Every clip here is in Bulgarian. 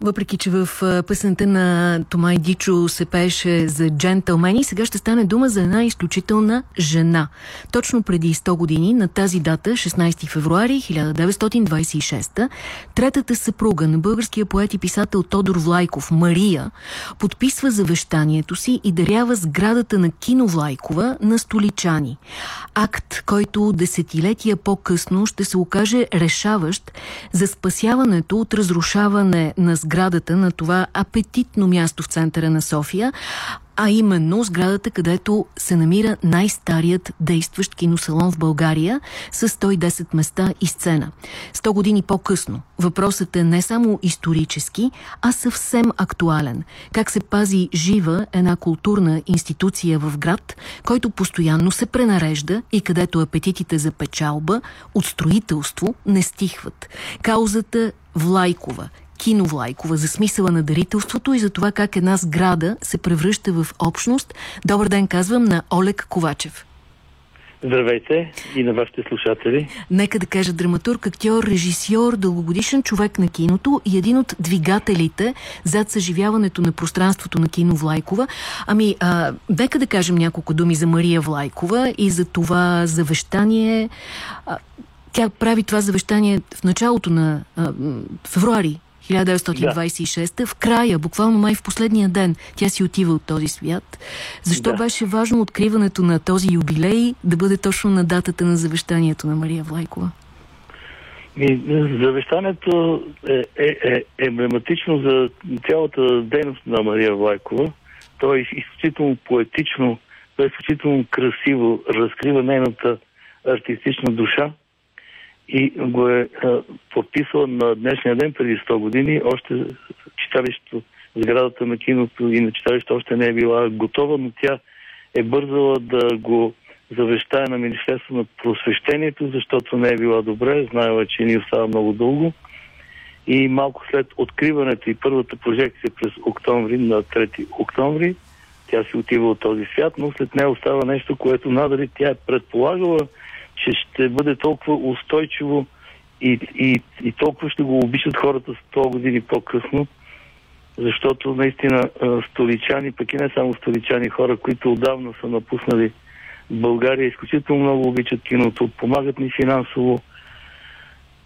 Въпреки, че в песента на Томай Дичо се пееше за джентълмени, сега ще стане дума за една изключителна жена. Точно преди 100 години, на тази дата, 16 февруари 1926, третата съпруга на българския поет и писател Тодор Влайков, Мария, подписва завещанието си и дарява сградата на кино Влайкова на столичани. Акт, който десетилетия по-късно ще се окаже решаващ за спасяването от разрушаване на сградата на това апетитно място в центъра на София, а именно сградата, където се намира най-старият действащ киносалон в България с 110 места и сцена. 100 години по-късно въпросът е не само исторически, а съвсем актуален. Как се пази жива една културна институция в град, който постоянно се пренарежда и където апетитите за печалба от строителство не стихват. Каузата Влайкова Кино Влайкова за смисъла на дарителството и за това как една сграда се превръща в общност. Добър ден, казвам на Олег Ковачев. Здравейте и на вашите слушатели. Нека да кажа драматург, актьор, режисьор, дългогодишен човек на киното и един от двигателите зад съживяването на пространството на кино Влайкова. Ами, а, нека да кажем няколко думи за Мария Влайкова и за това завещание. А, тя прави това завещание в началото на а, февруари 1926 да. в края, буквално май в последния ден, тя си отива от този свят. Защо да. беше важно откриването на този юбилей да бъде точно на датата на завещанието на Мария Влайкова? И, завещанието е, е, е емблематично за цялата дейност на Мария Влайкова. То е изключително поетично, то е изключително красиво, разкрива нейната артистична душа и го е а, подписал на днешния ден преди 100 години. Още читалището, сградата на киното и на читалището още не е била готова, но тя е бързала да го завещае на Министерство на просвещението, защото не е била добре, знаела, че ни остава много дълго. И малко след откриването и първата прожекция през октомври, на 3 октомври, тя си отива от този свят, но след нея остава нещо, което надали тя е предполагала, че ще бъде толкова устойчиво и, и, и толкова ще го обичат хората 100 години по-късно, защото наистина столичани, пък и не само столичани, хора, които отдавна са напуснали България, изключително много обичат киното, помагат ни финансово.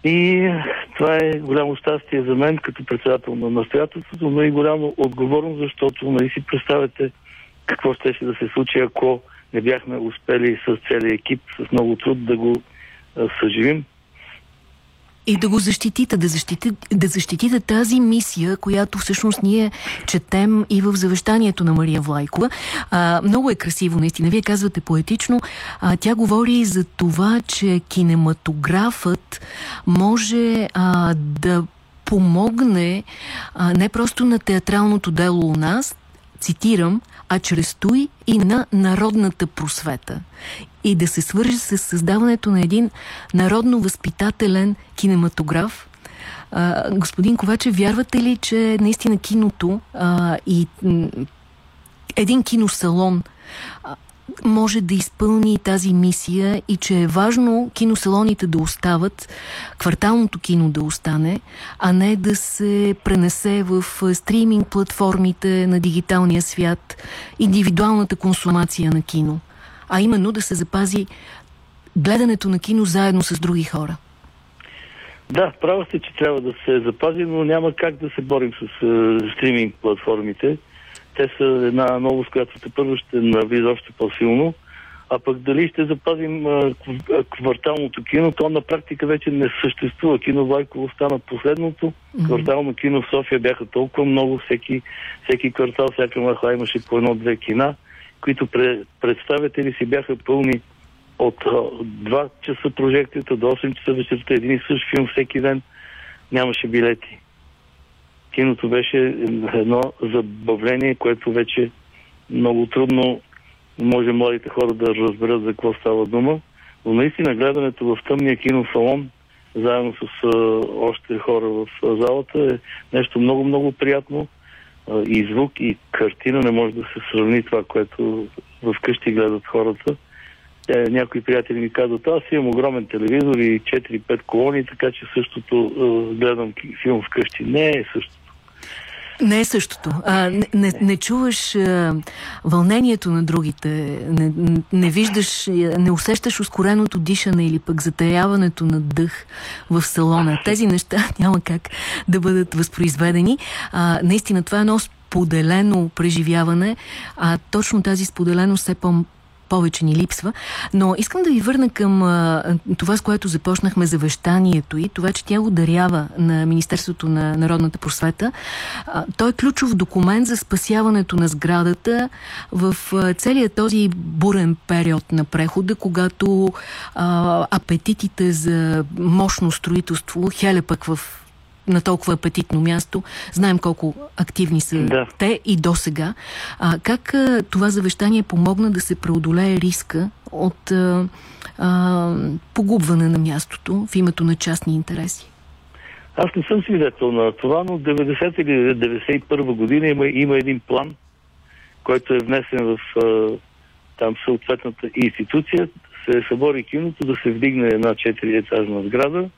И това е голямо щастие за мен като председател на настоятелството, но и голямо отговорност, защото нали си представяте какво ще да се случи, ако не бяхме успели с целият екип, с много труд да го съживим. И да го защитите, да защитите, да защитите тази мисия, която всъщност ние четем и в завещанието на Мария Влайкова. А, много е красиво, наистина. Вие казвате поетично. А, тя говори за това, че кинематографът може а, да помогне а, не просто на театралното дело у нас, цитирам, а чрез той и на народната просвета. И да се свържи с създаването на един народно-възпитателен кинематограф. А, господин Коваче, вярвате ли, че наистина киното а, и един киносалон може да изпълни тази мисия и че е важно киносалоните да остават, кварталното кино да остане, а не да се пренесе в стриминг платформите на дигиталния свят, индивидуалната консумация на кино, а именно да се запази гледането на кино заедно с други хора. Да, права сте, че трябва да се запази, но няма как да се борим с uh, стриминг платформите те са една новост, която те първо ще навлиза още по-силно. А пък дали ще запазим кварталното кино, то на практика вече не съществува. Кино Вайково стана последното. Mm-hmm. Квартално кино в София бяха толкова много. Всеки, всеки квартал, всяка махла имаше по едно-две кина, които представители си бяха пълни от 2 часа прожекцията до 8 часа вечерта. Един и същ филм всеки ден. Нямаше билети киното беше едно забавление, което вече много трудно може младите хора да разберат за какво става дума. Но наистина гледането в тъмния киносалон, заедно с а, още хора в залата, е нещо много-много приятно. А, и звук, и картина не може да се сравни това, което в къщи гледат хората. Е, някои приятели ми казват, аз имам огромен телевизор и 4-5 колони, така че същото а, гледам филм вкъщи. Не е същото. Не е същото. А, не, не, не чуваш а, вълнението на другите, не, не виждаш, не усещаш ускореното дишане или пък затаяването на дъх в салона. Тези неща няма как да бъдат възпроизведени. А, наистина това е едно споделено преживяване, а точно тази споделеност все по повече ни липсва. Но искам да ви върна към а, това, с което започнахме завещанието и това, че тя го дарява на Министерството на народната просвета. А, той е ключов документ за спасяването на сградата в а, целият този бурен период на прехода, когато а, апетитите за мощно строителство, хеле пък в на толкова апетитно място. Знаем колко активни са да. те и до сега. А, как а, това завещание помогна да се преодолее риска от а, а, погубване на мястото в името на частни интереси? Аз не съм свидетел на това, но 90 или 91 година има, има един план, който е внесен в а, там съответната институция, се събори киното да се вдигне една 4 етажна сграда,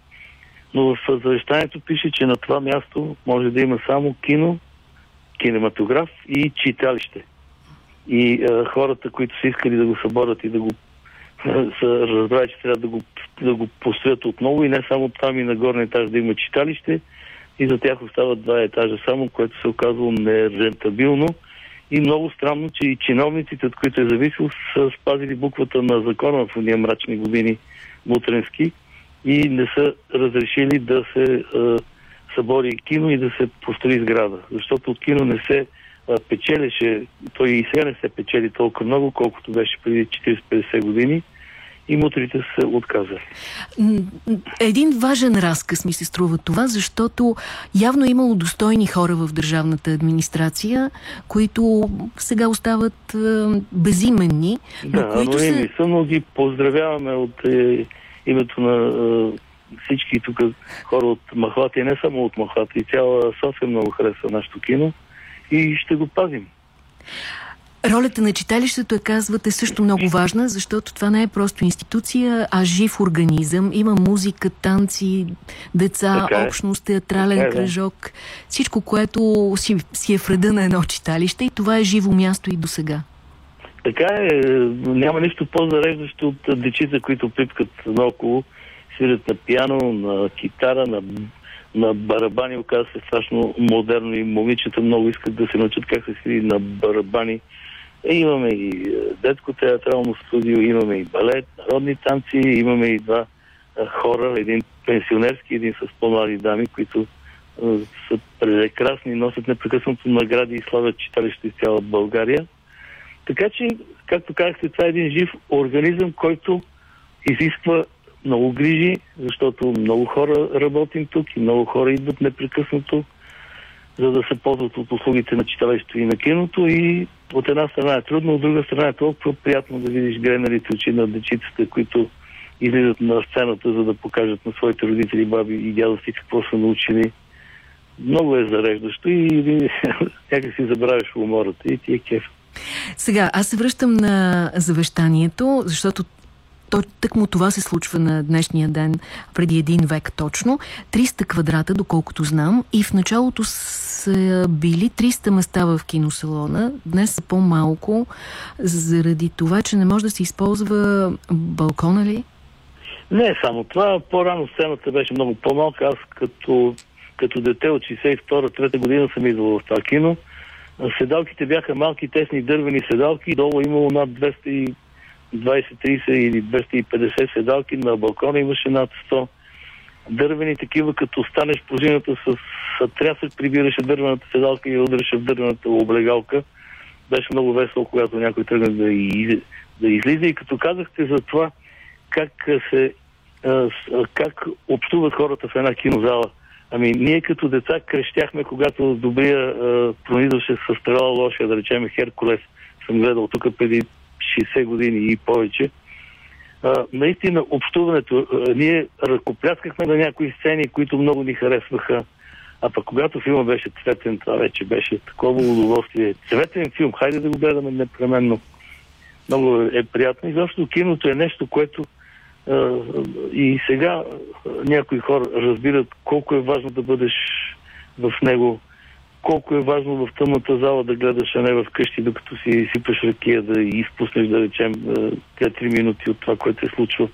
но в завещанието пише, че на това място може да има само кино, кинематограф и читалище. И а, хората, които са искали да го съборят и да го са разбрали, че трябва да го, да го построят отново и не само там и на горния етаж да има читалище. И за тях остават два етажа само, което се оказало нерентабилно. И много странно, че и чиновниците, от които е зависел, са спазили буквата на закона в уния мрачни години мутренски и не са разрешили да се а, събори кино и да се построи сграда. Защото от кино не се а, печелеше, той и сега не се печели толкова много, колкото беше преди 40-50 години и мутрите се отказали. Един важен разказ ми се струва това, защото явно е имало достойни хора в държавната администрация, които сега остават безименни. Да, но които но се... са, но ги поздравяваме от е, името на всички тук хора от Махлата и не само от Махлата, и цяла София много харесва нашето кино и ще го пазим. Ролята на читалището, е, казвате, също много важна, защото това не е просто институция, а жив организъм. Има музика, танци, деца, така е. общност, театрален така е, кръжок. Всичко, което си, си е вреда на едно читалище и това е живо място и до сега. Така е, няма нищо по-зареждащо от дечица, които пипкат наоколо, свирят на пиано, на китара, на, на барабани. Оказва се страшно модерно и момичета много искат да се научат как се свири на барабани. Е, имаме и е, детско театрално студио, имаме и балет, народни танци, имаме и два е, хора, един пенсионерски, един с по-млади дами, които е, са прекрасни, носят непрекъснато награди и славят читалище из цяла България. Така че, както казахте, това е един жив организъм, който изисква много грижи, защото много хора работим тук и много хора идват непрекъснато, за да се ползват от услугите на читалището и на киното. И от една страна е трудно, от друга страна е толкова приятно да видиш греналите очи на дечицата, които излизат на сцената, за да покажат на своите родители, баби и дядовци какво са научили. Много е зареждащо и някак си забравяш умората и ти е кеф. Сега, аз се връщам на завещанието, защото то, тъкмо това се случва на днешния ден, преди един век точно. 300 квадрата, доколкото знам, и в началото са били 300 места в киносалона, днес са по-малко, заради това, че не може да се използва балкона ли? Не, само това. По-рано сцената беше много по-малка. Аз като, като дете от 62-3 година съм идвал в това кино. Седалките бяха малки, тесни дървени седалки. Долу имало над 220-30 или 250 седалки. На балкона имаше над 100 дървени такива, като станеш по зимата с, трясък, прибираше дървената седалка и удряше в дървената облегалка. Беше много весело, когато някой тръгна да, да излиза. И като казахте за това, как се как общуват хората в една кинозала – Ами, ние като деца крещяхме, когато добрия пронизваше с стрела лошия, да речем Херкулес. Съм гледал тук преди 60 години и повече. А, наистина, общуването, а, ние ръкопляскахме на някои сцени, които много ни харесваха. А пък когато филма беше цветен, това вече беше такова удоволствие. Цветен филм, хайде да го гледаме непременно. Много е приятно. И защото киното е нещо, което и сега някои хора разбират колко е важно да бъдеш в него колко е важно в тъмната зала да гледаш, а не в докато си сипаш ракия да изпуснеш, да речем, 3 минути от това, което се случва.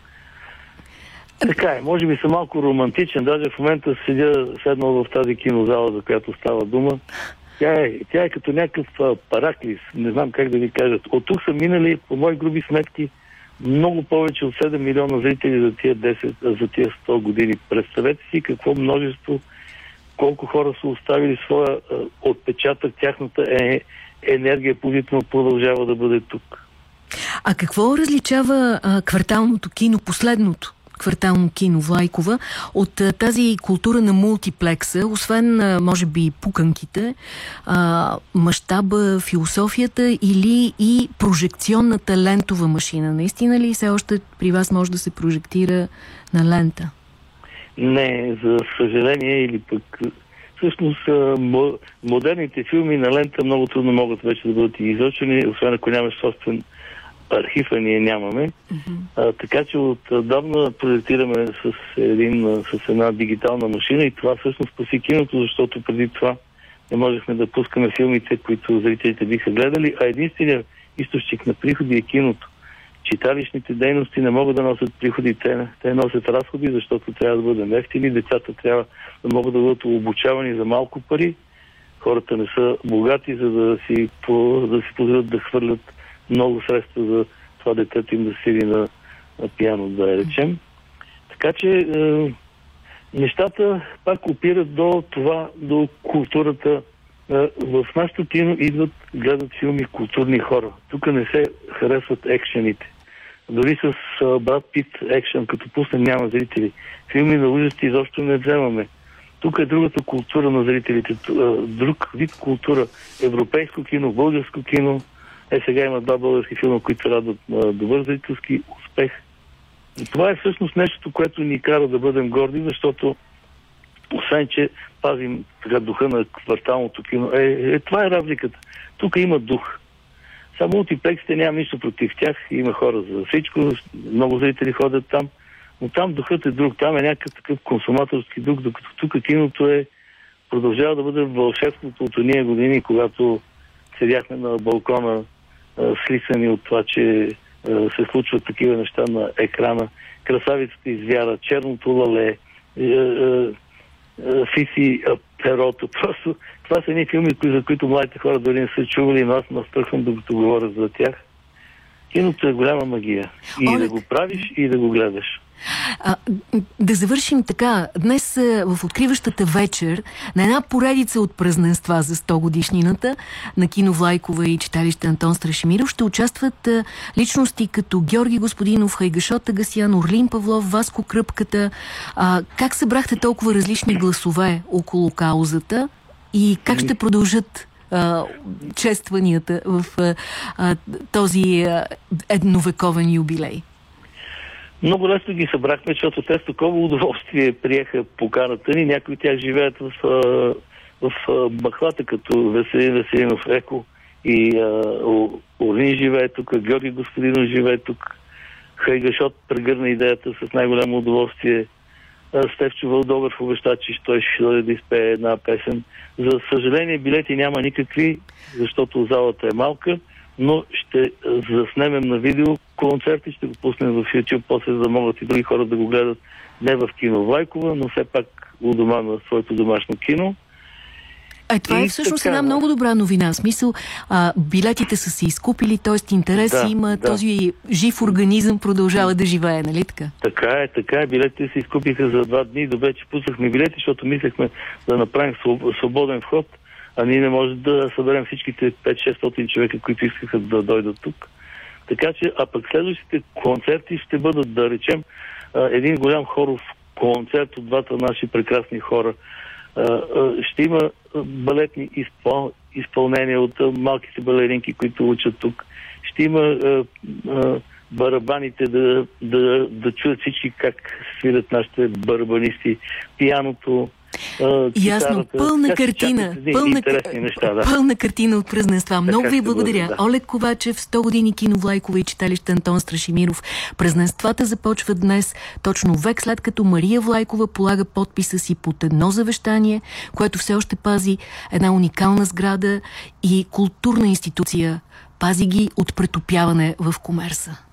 Така е, може би съм малко романтичен, даже в момента седя седнал в тази кинозала, за която става дума. Тя е, тя е като някакъв параклис, не знам как да ви кажат. От тук са минали, по мои груби сметки, много повече от 7 милиона зрители за тия 10, за тия 100 години. Представете си какво множество, колко хора са оставили своя а, отпечатък, тяхната е, енергия позитивно продължава да бъде тук. А какво различава а, кварталното кино, последното? Квартално кино Влайкова, от тази култура на мултиплекса, освен, може би, пуканките, а, мащаба, философията или и прожекционната лентова машина. Наистина ли все още при вас може да се прожектира на лента? Не, за съжаление или пък всъщност модерните филми на лента много трудно могат вече да бъдат излъчени, освен ако нямаш собствен архива ние нямаме. Mm-hmm. А, така че отдавна проектираме с, един, с една дигитална машина и това всъщност спаси киното, защото преди това не можехме да пускаме филмите, които зрителите биха гледали, а единственият източник на приходи е киното. Читалищните дейности не могат да носят приходи, те, те носят разходи, защото трябва да бъдем ефтини, децата трябва да могат да бъдат обучавани за малко пари, хората не са богати, за да си, по, да си позволят да хвърлят много средства за това детето им да сиди на, на пиано, да речем. Така че е, нещата пак опират до това, до културата. Е, в нашото кино идват, гледат филми културни хора. Тук не се харесват екшените. Дори с е, Брат Пит екшен, като пуснем, няма зрители. Филми на ужасти изобщо не вземаме. Тук е другата култура на зрителите, е, друг вид култура. Европейско кино, българско кино, е, сега има два български филма, които радват на добър зрителски успех. И това е всъщност нещо, което ни кара да бъдем горди, защото освен, че пазим така духа на кварталното кино, е, е, това е разликата. Тук има дух. Само мултиплексите няма нищо против тях. Има хора за всичко, много зрители ходят там. Но там духът е друг. Там е някакъв такъв консуматорски дух, докато тук киното е продължава да бъде вълшебството от уния години, когато седяхме на балкона слисани от това, че се случват такива неща на екрана. Красавицата извяра, черното лале, Фиси перото. Просто това са едни филми, за които младите хора дори не са чували, но аз настръхвам докато говоря за тях. Киното е голяма магия. И Олег... да го правиш, и да го гледаш. А, да завършим така. Днес в откриващата вечер на една поредица от празненства за 100 годишнината на кино Влайкова и читалище Антон Страшимиров ще участват а, личности като Георги Господинов, Хайгашот Агасян, Орлин Павлов, Васко Кръпката. А, как събрахте толкова различни гласове около каузата и как ще продължат а, честванията в а, този а, едновековен юбилей? Много лесно ги събрахме, защото те с такова удоволствие приеха поканата ни. Някои от тях живеят в, в, в Бахлата, като Веселин Веселинов Еко и Орлин живее тук, Георги Господинов живее тук. Хайгашот прегърна идеята с най-голямо удоволствие. Стевчо Вълдогър обеща, че той ще дойде да изпее една песен. За съжаление билети няма никакви, защото залата е малка но ще заснемем на видео концерт и ще го пуснем в YouTube, после за да могат и други хора да го гледат не в кино Влайкова, но все пак у дома на своето домашно кино. А това и е всъщност така, една много добра новина. В смисъл, а, билетите са се изкупили, т.е. интерес да, има, да. този жив организъм продължава да живее, нали така? Така е, така е. Билетите се изкупиха за два дни. Добре, че пуснахме билети, защото мислехме да направим свободен вход а ние не можем да съберем всичките 5-600 човека, които искаха да дойдат тук. Така че, а пък следващите концерти ще бъдат, да речем, един голям хоров концерт от двата наши прекрасни хора. Ще има балетни изпъл... изпълнения от малките балеринки, които учат тук. Ще има барабаните да, да, да чуят всички как свирят нашите барабанисти, пияното, Ясно, пълна картина. Пълна, неща, да. пълна картина от празненства. Много ви благодаря. Бъде, да. Олег Ковачев, 100 години кино Влайкова и читалище Антон Страшимиров. Празненствата започват днес, точно век след като Мария Влайкова полага подписа си под едно завещание, което все още пази една уникална сграда и културна институция. Пази ги от претопяване в комерса.